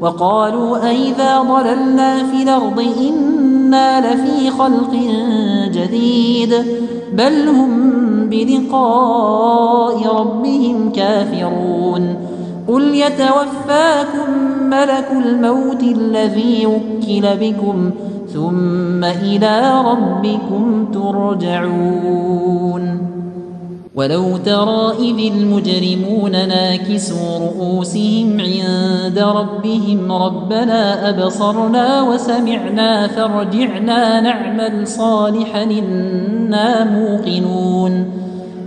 وقالوا أئذا ضللنا في الأرض إنا لفي خلق جديد بل هم بلقاء ربهم كافرون قل يتوفاكم ملك الموت الذي وكل بكم ثم إلى ربكم ترجعون ولو ترى إذ المجرمون ناكسوا رؤوسهم عند ربهم ربنا أبصرنا وسمعنا فارجعنا نعمل صالحا إنا موقنون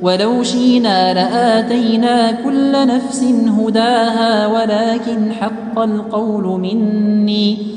ولو شينا لآتينا كل نفس هداها ولكن حق القول مني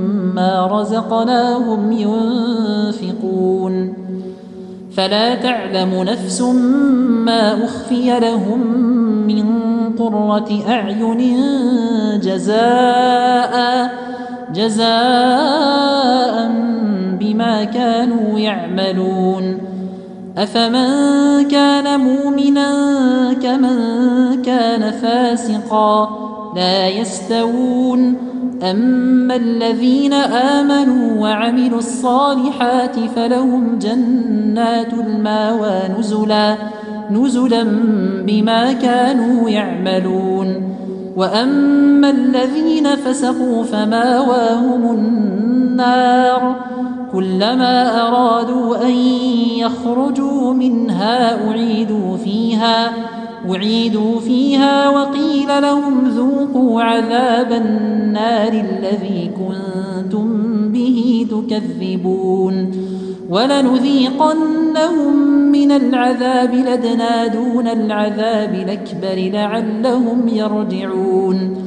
رزقناهم ينفقون فلا تعلم نفس ما أخفي لهم من قرة أعين جزاء جزاء بما كانوا يعملون. أفمن كان مؤمنا كمن كان فاسقا؟ لا يستوون. أما الذين آمنوا وعملوا الصالحات فلهم جنات الماوى نزلا نزلا بما كانوا يعملون. وأما الذين فسقوا فماواهم النار كلما أرادوا أن يخرجوا منها أعيدوا فيها. أعيدوا فيها وقيل لهم ذوقوا عذاب النار الذي كنتم به تكذبون ولنذيقنهم من العذاب لدنا دون العذاب الأكبر لعلهم يرجعون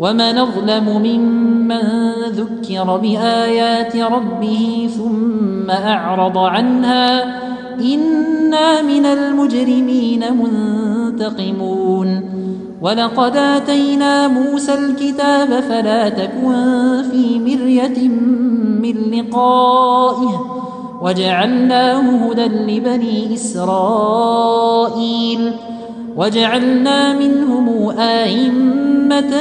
ومن أظلم ممن ذكر بآيات ربه ثم أعرض عنها إنا من المجرمين منتقمون ولقد آتينا موسى الكتاب فلا تكن في مرية من لقائه وجعلناه هدى لبني إسرائيل وجعلنا منهم آئمة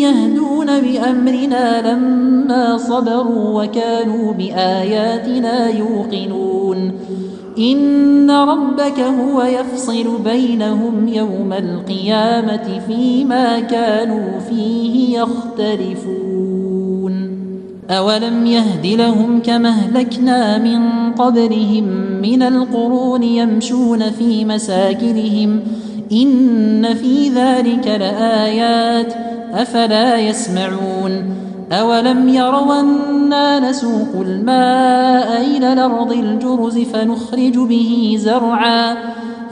يهدون بأمرنا لما صبروا وكانوا بآياتنا يوقنون. إن ربك هو يفصل بينهم يوم القيامة فيما كانوا فيه يختلفون. أولم يهد لهم كما أهلكنا من قبلهم من القرون يمشون في مساكنهم؟ إن في ذلك لآيات. أفلا يسمعون. أولم يروا أنا نسوق الماء إلى الأرض الجرز فنخرج به زرعا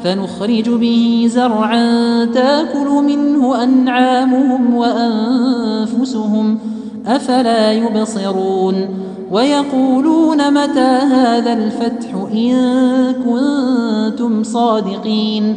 فنخرج به زرعا تاكل منه أنعامهم وأنفسهم أفلا يبصرون ويقولون متى هذا الفتح إن كنتم صادقين